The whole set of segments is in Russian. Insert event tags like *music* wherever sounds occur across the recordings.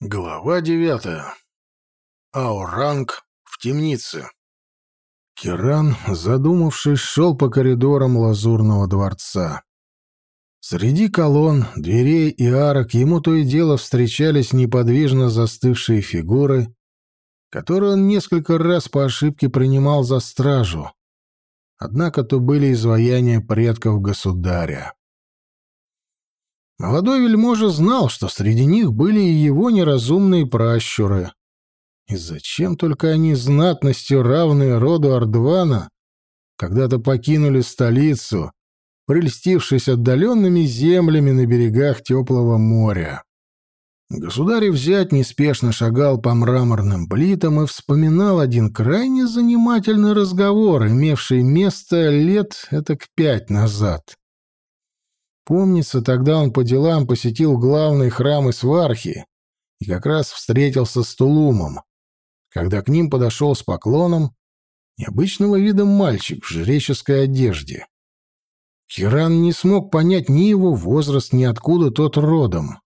Глава девятая. Ауранг в темнице. Киран, задумавшись, шел по коридорам лазурного дворца. Среди колонн, дверей и арок ему то и дело встречались неподвижно застывшие фигуры, которые он несколько раз по ошибке принимал за стражу. Однако то были изваяния предков государя. Молодой вельможа знал, что среди них были и его неразумные пращуры. И зачем только они знатностью, равные роду Ардвана, когда-то покинули столицу, прельстившись отдаленными землями на берегах теплого моря. Государь взять неспешно шагал по мраморным плитам и вспоминал один крайне занимательный разговор, имевший место лет этак пять назад. Помнится, тогда он по делам посетил главный храм Исвархи и как раз встретился с Тулумом, когда к ним подошел с поклоном необычного вида мальчик в жреческой одежде. Киран не смог понять ни его возраст, ни откуда тот родом.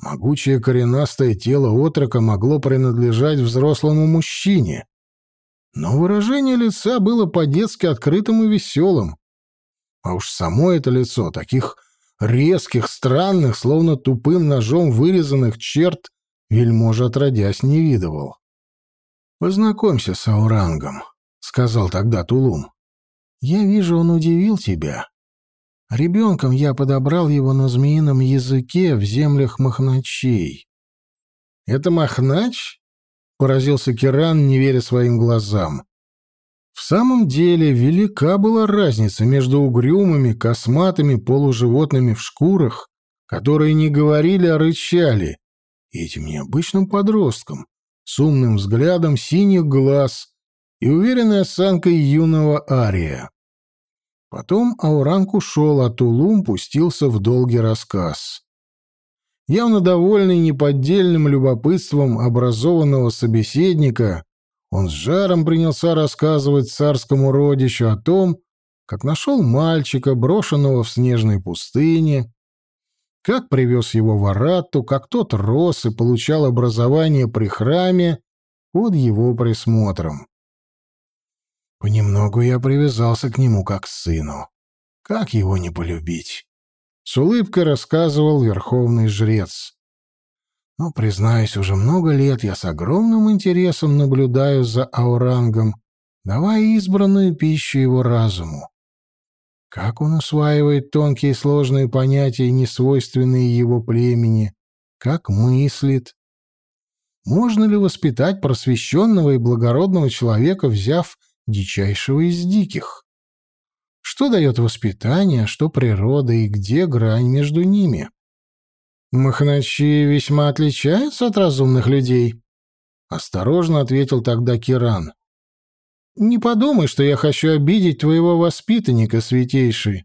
Могучее коренастое тело отрока могло принадлежать взрослому мужчине, но выражение лица было по-детски открытым и веселым, а уж само это лицо, таких резких, странных, словно тупым ножом вырезанных черт, вельможа отродясь не видывал. «Познакомься с Аурангом», — сказал тогда Тулум. «Я вижу, он удивил тебя. Ребенком я подобрал его на змеином языке в землях Махначей». «Это Махнач?» — поразился Киран, не веря своим глазам. В самом деле велика была разница между угрюмыми, косматыми полуживотными в шкурах, которые не говорили, а рычали, и этим необычным подростком, с умным взглядом синих глаз и уверенной осанкой юного Ария. Потом Ауранг ушел, а Тулум пустился в долгий рассказ. Явно довольный неподдельным любопытством образованного собеседника, он с жаром принялся рассказывать царскому родищу о том, как нашел мальчика, брошенного в снежной пустыне, как привез его в Аратту, как тот рос и получал образование при храме под его присмотром. Понемногу я привязался к нему как к сыну. Как его не полюбить? С улыбкой рассказывал верховный жрец. Но, признаюсь, уже много лет я с огромным интересом наблюдаю за Аурангом, давая избранную пищу его разуму. Как он усваивает тонкие и сложные понятия, несвойственные его племени, как мыслит. Можно ли воспитать просвещенного и благородного человека, взяв дичайшего из диких? Что дает воспитание, что природа и где грань между ними? «Махначи весьма отличаются от разумных людей», — осторожно ответил тогда Киран. «Не подумай, что я хочу обидеть твоего воспитанника, святейший.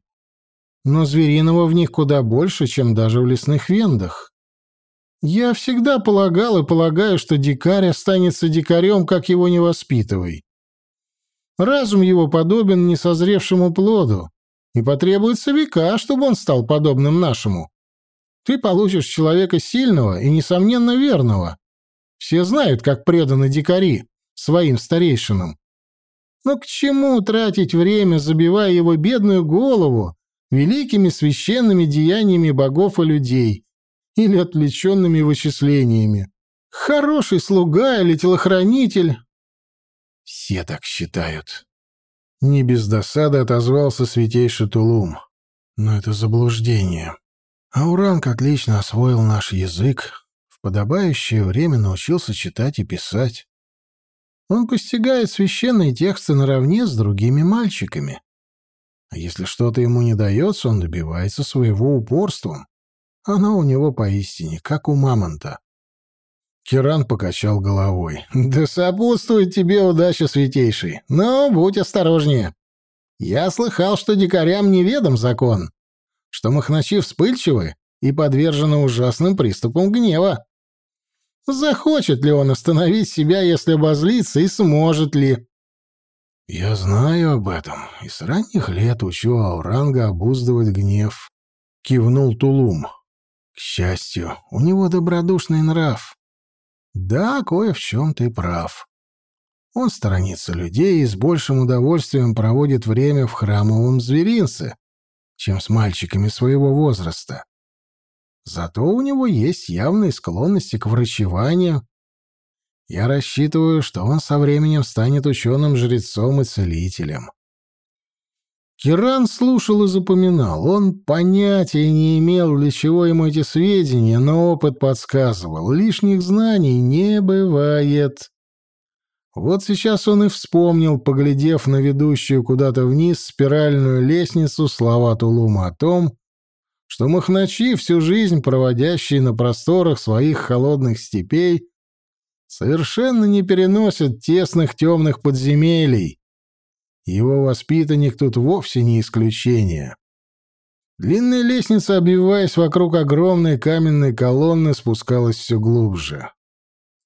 Но звериного в них куда больше, чем даже в лесных вендах. Я всегда полагал и полагаю, что дикарь останется дикарем, как его не воспитывай. Разум его подобен несозревшему плоду, и потребуется века, чтобы он стал подобным нашему. Ты получишь человека сильного и, несомненно, верного. Все знают, как преданы дикари своим старейшинам. Но к чему тратить время, забивая его бедную голову великими священными деяниями богов и людей или отвлеченными вычислениями? Хороший слуга или телохранитель? Все так считают. Не без досады отозвался святейший Тулум. Но это заблуждение. Ауранг отлично освоил наш язык, в подобающее время научился читать и писать. Он постигает священные тексты наравне с другими мальчиками. А если что-то ему не дается, он добивается своего упорством. Оно у него поистине, как у мамонта. Киран покачал головой. *laughs* «Да сопутствует тебе удача, святейший. Но будь осторожнее. Я слыхал, что дикарям неведом закон что махначи вспыльчивы и подвержены ужасным приступам гнева. Захочет ли он остановить себя, если обозлится, и сможет ли? Я знаю об этом, и с ранних лет учу Ауранга обуздывать гнев. Кивнул Тулум. К счастью, у него добродушный нрав. Да, кое в чем ты прав. Он сторонится людей и с большим удовольствием проводит время в храмовом зверинце, чем с мальчиками своего возраста. Зато у него есть явные склонности к врачеванию. Я рассчитываю, что он со временем станет ученым-жрецом и целителем. Киран слушал и запоминал. Он понятия не имел, для чего ему эти сведения, но опыт подсказывал. Лишних знаний не бывает. Вот сейчас он и вспомнил, поглядев на ведущую куда-то вниз спиральную лестницу, слова Тулума о том, что махначи, всю жизнь проводящие на просторах своих холодных степей, совершенно не переносят тесных темных подземелий, его воспитанник тут вовсе не исключение. Длинная лестница, обвиваясь вокруг огромной каменной колонны, спускалась все глубже.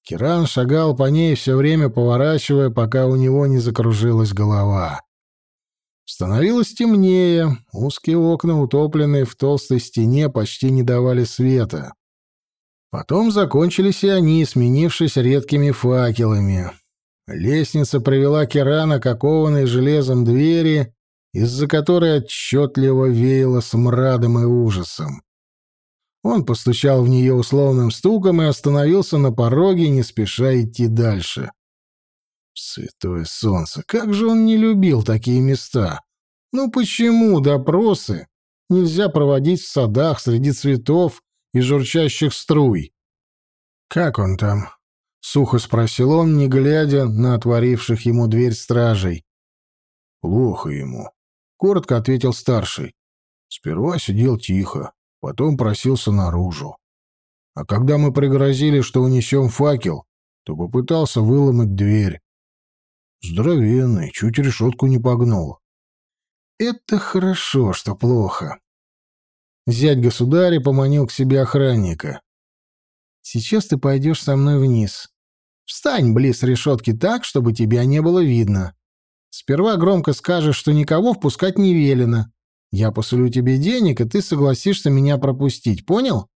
Киран шагал по ней все время поворачивая, пока у него не закружилась голова. Становилось темнее, узкие окна, утопленные в толстой стене, почти не давали света. Потом закончились и они, сменившись редкими факелами. Лестница привела Кирана к окованной железом двери, из-за которой отчетливо веяло смрадом и ужасом. Он постучал в нее условным стуком и остановился на пороге, не спеша идти дальше. Святое солнце, как же он не любил такие места! Ну почему допросы нельзя проводить в садах среди цветов и журчащих струй? Как он там? Сухо спросил он, не глядя на отворивших ему дверь стражей. «Плохо ему», — коротко ответил старший. Сперва сидел тихо, потом просился наружу. А когда мы пригрозили, что унесем факел, то попытался выломать дверь. Здоровенный, чуть решетку не погнул. Это хорошо, что плохо. Зять государя поманил к себе охранника. Сейчас ты пойдешь со мной вниз. Встань близ решетки так, чтобы тебя не было видно. Сперва громко скажешь, что никого впускать не велено. Я посулю тебе денег, и ты согласишься меня пропустить, понял?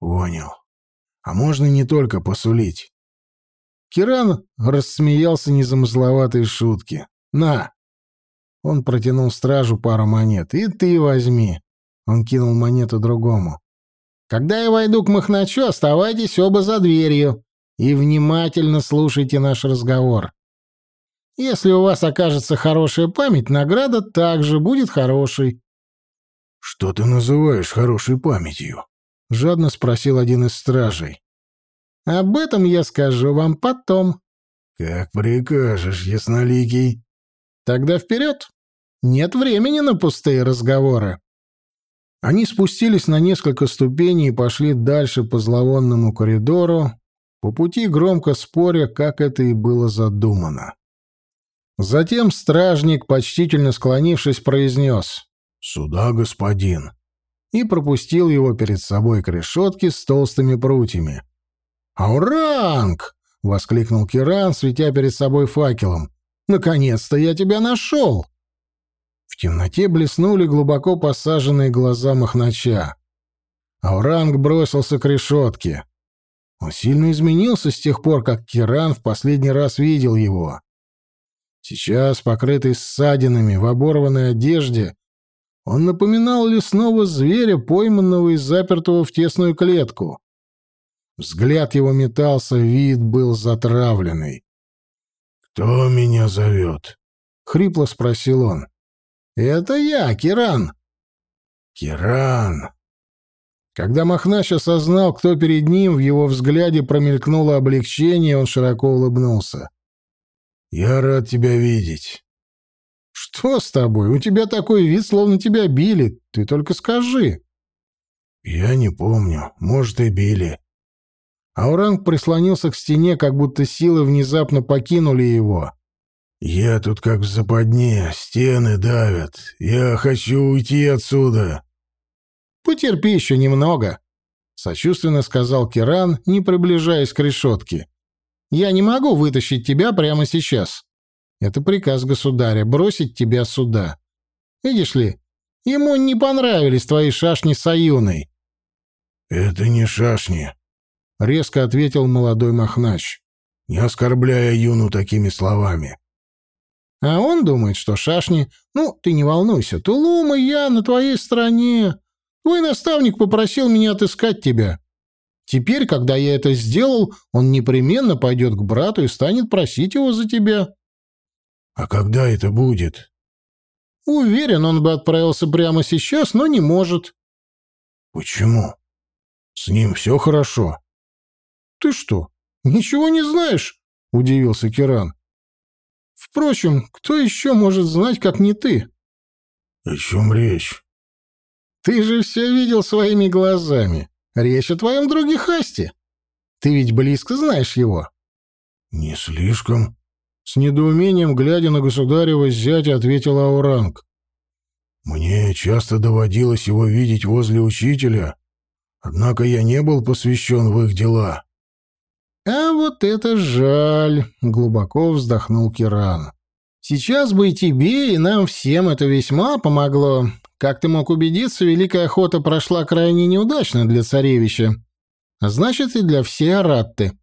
Понял. А можно не только посулить. Киран рассмеялся незамысловатой шутки. На. Он протянул стражу пару монет. И ты возьми. Он кинул монету другому. Когда я войду к Махначу, оставайтесь оба за дверью и внимательно слушайте наш разговор. Если у вас окажется хорошая память, награда также будет хорошей. — Что ты называешь хорошей памятью? — жадно спросил один из стражей. — Об этом я скажу вам потом. — Как прикажешь, ясноликий. — Тогда вперед. Нет времени на пустые разговоры. Они спустились на несколько ступеней и пошли дальше по зловонному коридору, по пути громко споря, как это и было задумано. Затем стражник, почтительно склонившись, произнес «Сюда, господин», и пропустил его перед собой к решетке с толстыми прутьями. «Ауранг!» — воскликнул Киран, светя перед собой факелом. «Наконец-то я тебя нашел!» В темноте блеснули глубоко посаженные глаза Махнача. Ауранг бросился к решетке. Он сильно изменился с тех пор, как Киран в последний раз видел его. Сейчас, покрытый ссадинами, в оборванной одежде, он напоминал лесного зверя, пойманного и запертого в тесную клетку. Взгляд его метался, вид был затравленный. «Кто меня зовет?» — хрипло спросил он. «Это я, Киран». «Киран», когда Махнач осознал, кто перед ним, в его взгляде промелькнуло облегчение, он широко улыбнулся. «Я рад тебя видеть». «Что с тобой? У тебя такой вид, словно тебя били. Ты только скажи». «Я не помню. Может, и били». Ауранг прислонился к стене, как будто силы внезапно покинули его. «Я тут как в западне, стены давят. Я хочу уйти отсюда». «Потерпи еще немного», — сочувственно сказал Киран, не приближаясь к решетке. «Я не могу вытащить тебя прямо сейчас. Это приказ государя — бросить тебя сюда. Видишь ли, ему не понравились твои шашни с Аюной». «Это не шашни». — резко ответил молодой Махнач, не оскорбляя Юну такими словами. А он думает, что шашни... Ну, ты не волнуйся, Тулум и я на твоей стороне. Твой наставник попросил меня отыскать тебя. Теперь, когда я это сделал, он непременно пойдет к брату и станет просить его за тебя. А когда это будет? Уверен, он бы отправился прямо сейчас, но не может. Почему? С ним все хорошо. Ты что, ничего не знаешь? Удивился Киран. Впрочем, кто еще может знать, как не ты? О чем речь? Ты же все видел своими глазами. Речь о твоем друге Хасте. Ты ведь близко знаешь его. Не слишком. С недоумением, глядя на государева зятя, ответил Ауранг. Мне часто доводилось его видеть возле учителя, однако я не был посвящен в их дела. «А вот это жаль!» — глубоко вздохнул Киран. «Сейчас бы и тебе, и нам всем это весьма помогло. Как ты мог убедиться, Великая Охота прошла крайне неудачно для царевича. А значит, и для всей Аратты.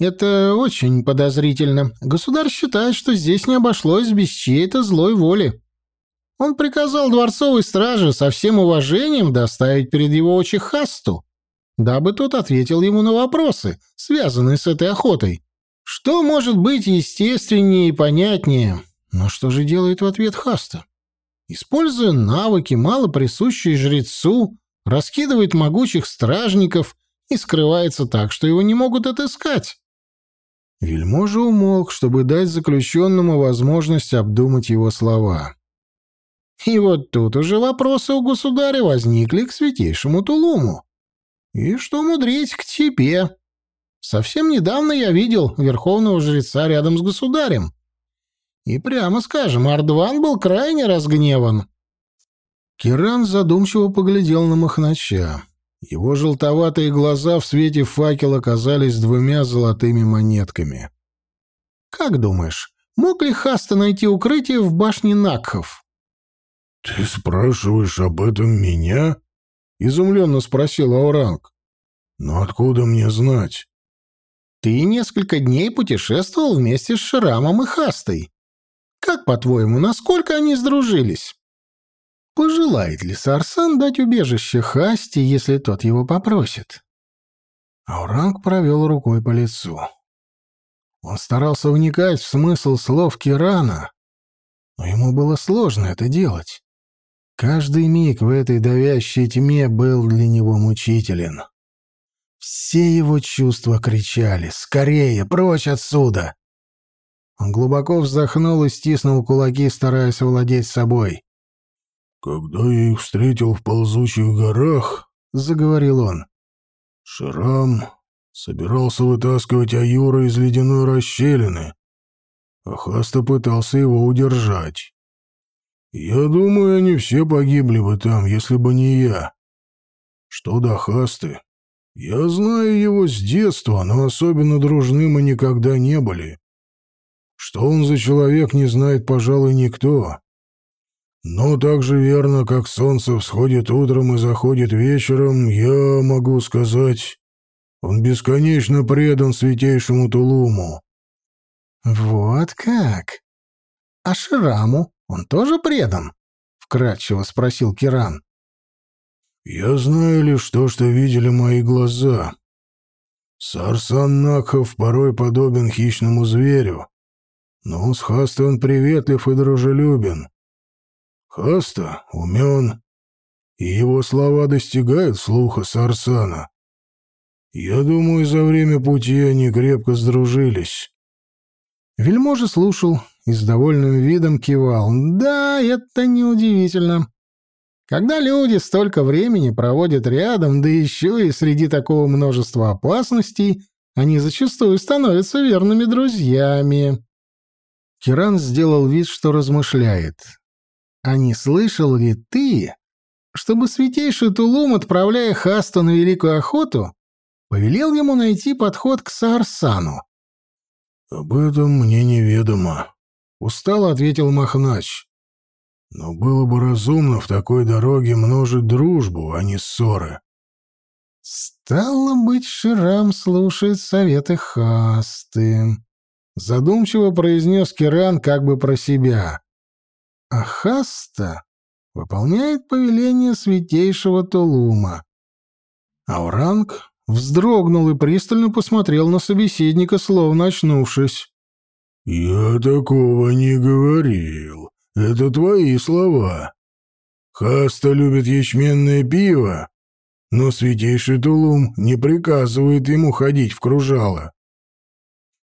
Это очень подозрительно. Государь считает, что здесь не обошлось без чьей-то злой воли. Он приказал дворцовой страже со всем уважением доставить перед его очи Хасту, дабы тот ответил ему на вопросы, связанные с этой охотой. Что может быть естественнее и понятнее? Но что же делает в ответ Хаста? Используя навыки, мало присущие жрецу, раскидывает могучих стражников и скрывается так, что его не могут отыскать. Вельможа умолк, чтобы дать заключенному возможность обдумать его слова. И вот тут уже вопросы у государя возникли к святейшему Тулуму. И что мудрить к тебе? Совсем недавно я видел верховного жреца рядом с государем. И прямо скажем, Ардван был крайне разгневан. Киран задумчиво поглядел на Махнача. Его желтоватые глаза в свете факела казались двумя золотыми монетками. «Как думаешь, мог ли Хаста найти укрытие в башне Накхов?» «Ты спрашиваешь об этом меня?» — изумленно спросил Ауранг. «Но откуда мне знать?» «Ты несколько дней путешествовал вместе с Шрамом и Хастой. Как, по-твоему, насколько они сдружились?» Пожелает ли Сарсан дать убежище Хасти, если тот его попросит? Ауранг провел рукой по лицу. Он старался вникать в смысл слов Кирана, но ему было сложно это делать. Каждый миг в этой давящей тьме был для него мучителен. Все его чувства кричали «Скорее, прочь отсюда!» Он глубоко вздохнул и стиснул кулаки, стараясь овладеть собой. «Когда я их встретил в ползучих горах, — заговорил он, — Шрам собирался вытаскивать Аюра из ледяной расщелины, а Хаста пытался его удержать. Я думаю, они все погибли бы там, если бы не я. Что до Хасты? Я знаю его с детства, но особенно дружны мы никогда не были. Что он за человек, не знает, пожалуй, никто. Но так же верно, как солнце всходит утром и заходит вечером, я могу сказать, он бесконечно предан святейшему Тулуму. Вот как? А Шраму? Он тоже предан? вкратчиво спросил Киран. Я знаю лишь то, что видели мои глаза. Сарсан Накхов порой подобен хищному зверю, но с Хаста он приветлив и дружелюбен. Хаста умен, и его слова достигают слуха Сарсана. Я думаю, за время пути они крепко сдружились. Вельможа слушал и с довольным видом кивал. «Да, это неудивительно. Когда люди столько времени проводят рядом, да еще и среди такого множества опасностей, они зачастую становятся верными друзьями». Киран сделал вид, что размышляет. «А не слышал ли ты, чтобы святейший Тулум, отправляя Хасту на Великую Охоту, повелел ему найти подход к Саарсану?» «Об этом мне неведомо», Устало ответил Махнач. Но было бы разумно в такой дороге множить дружбу, а не ссоры. Стало быть, Ширам слушает советы Хасты. Задумчиво произнес Киран как бы про себя. А Хаста выполняет повеление святейшего Тулума. Ауранг вздрогнул и пристально посмотрел на собеседника, словно очнувшись. «Я такого не говорил. Это твои слова. Хаста любит ячменное пиво, но святейший Тулум не приказывает ему ходить в кружало».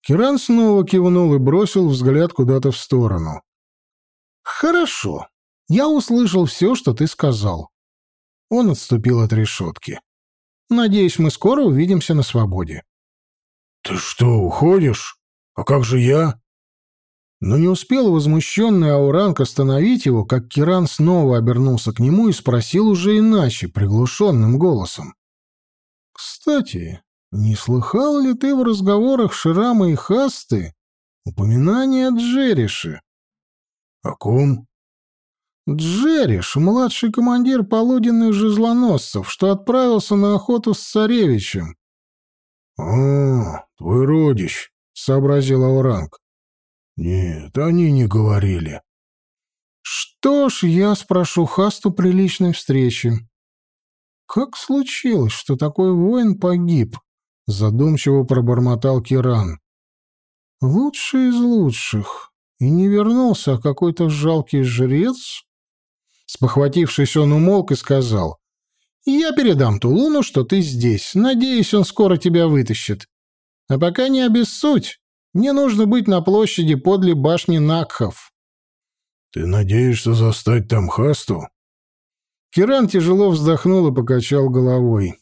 Киран снова кивнул и бросил взгляд куда-то в сторону. «Хорошо. Я услышал все, что ты сказал». Он отступил от решетки. «Надеюсь, мы скоро увидимся на свободе». «Ты что, уходишь? А как же я?» Но не успел возмущенный Ауранг остановить его, как Киран снова обернулся к нему и спросил уже иначе, приглушенным голосом. «Кстати, не слыхал ли ты в разговорах Ширама и Хасты упоминание о Джерише?» «О ком?» «Джериш, младший командир полуденных жезлоносцев, что отправился на охоту с царевичем». «А, твой родич», — сообразил Ауранг. Нет, они не говорили. Что ж, я спрошу Хасту при личной встрече. Как случилось, что такой воин погиб? Задумчиво пробормотал Киран. Лучший из лучших. И не вернулся, а какой-то жалкий жрец? Спохватившись, он умолк и сказал. «Я передам Тулуну, что ты здесь. Надеюсь, он скоро тебя вытащит. А пока не обессудь. Мне нужно быть на площади подле башни Накхов. Ты надеешься застать там Хасту? Киран тяжело вздохнул и покачал головой.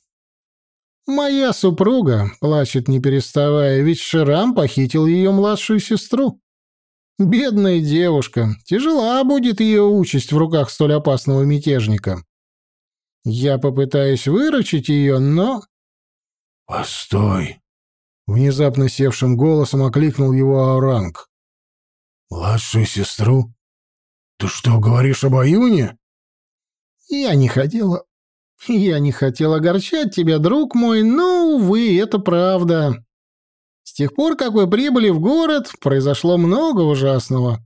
Моя супруга плачет не переставая, ведь Ширам похитил ее младшую сестру. Бедная девушка, тяжела будет ее участь в руках столь опасного мятежника. Я попытаюсь выручить ее, но... «Постой!» Внезапно севшим голосом окликнул его Ауранг. «Младшую сестру? Ты что, говоришь об Аюне?» «Я не хотела... Я не хотела огорчать тебя, друг мой, но, увы, это правда. С тех пор, как вы прибыли в город, произошло много ужасного.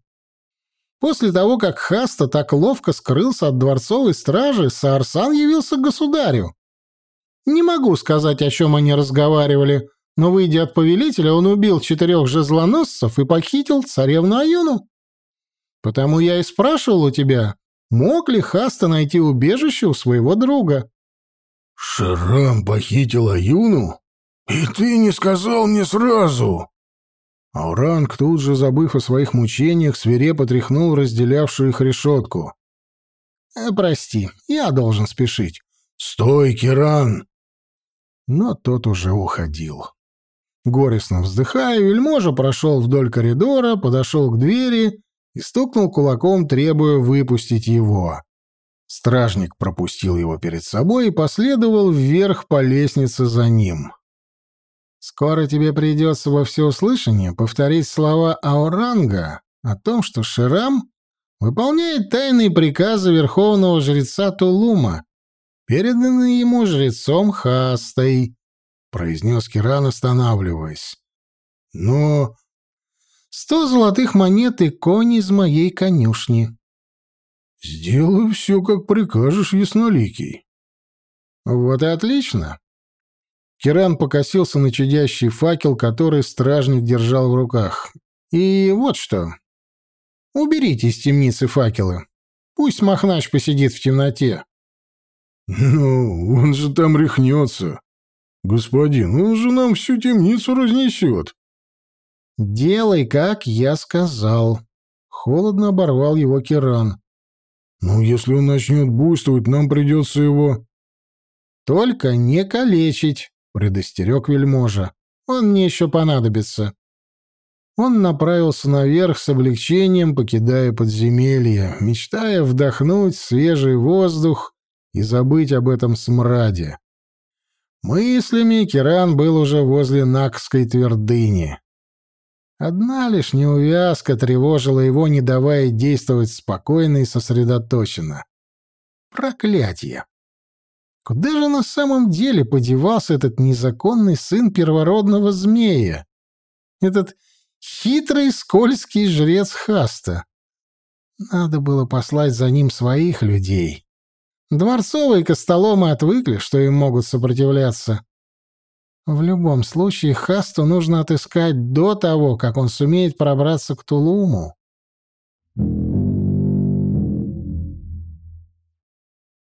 После того, как Хаста так ловко скрылся от дворцовой стражи, Саарсан явился к государю. Не могу сказать, о чем они разговаривали, но, выйдя от повелителя, он убил четырех жезлоносцев и похитил царевну Аюну. Потому я и спрашивал у тебя, мог ли Хаста найти убежище у своего друга. Шрам похитил Аюну? И ты не сказал мне сразу!» Ауранг, тут же забыв о своих мучениях, свирепо тряхнул разделявшую их решетку. «Э, «Прости, я должен спешить». «Стой, Киран!» Но тот уже уходил. Горестно вздыхая, вельможа прошел вдоль коридора, подошел к двери и стукнул кулаком, требуя выпустить его. Стражник пропустил его перед собой и последовал вверх по лестнице за ним. «Скоро тебе придется во всеуслышание повторить слова Ауранга о том, что Ширам выполняет тайные приказы верховного жреца Тулума, переданные ему жрецом Хастой, — произнес Киран, останавливаясь. «Но сто золотых монет и конь из моей конюшни». «Сделаю все, как прикажешь, ясноликий». «Вот и отлично». Киран покосился на чудящий факел, который стражник держал в руках. «И вот что. Уберите из темницы факелы. Пусть Махнач посидит в темноте». «Ну, он же там рехнется», «Господин, он же нам всю темницу разнесет». «Делай, как я сказал», — холодно оборвал его Киран. «Ну, если он начнет буйствовать, нам придется его...» «Только не калечить», — предостерег вельможа. «Он мне еще понадобится». Он направился наверх с облегчением, покидая подземелье, мечтая вдохнуть свежий воздух и забыть об этом смраде. Мыслями Киран был уже возле Накской твердыни. Одна лишь неувязка тревожила его, не давая действовать спокойно и сосредоточенно. Проклятие! Куда же на самом деле подевался этот незаконный сын первородного змея? Этот хитрый скользкий жрец Хаста. Надо было послать за ним своих людей. Дворцовые костоломы отвыкли, что им могут сопротивляться. В любом случае, Хасту нужно отыскать до того, как он сумеет пробраться к Тулуму. Thank you.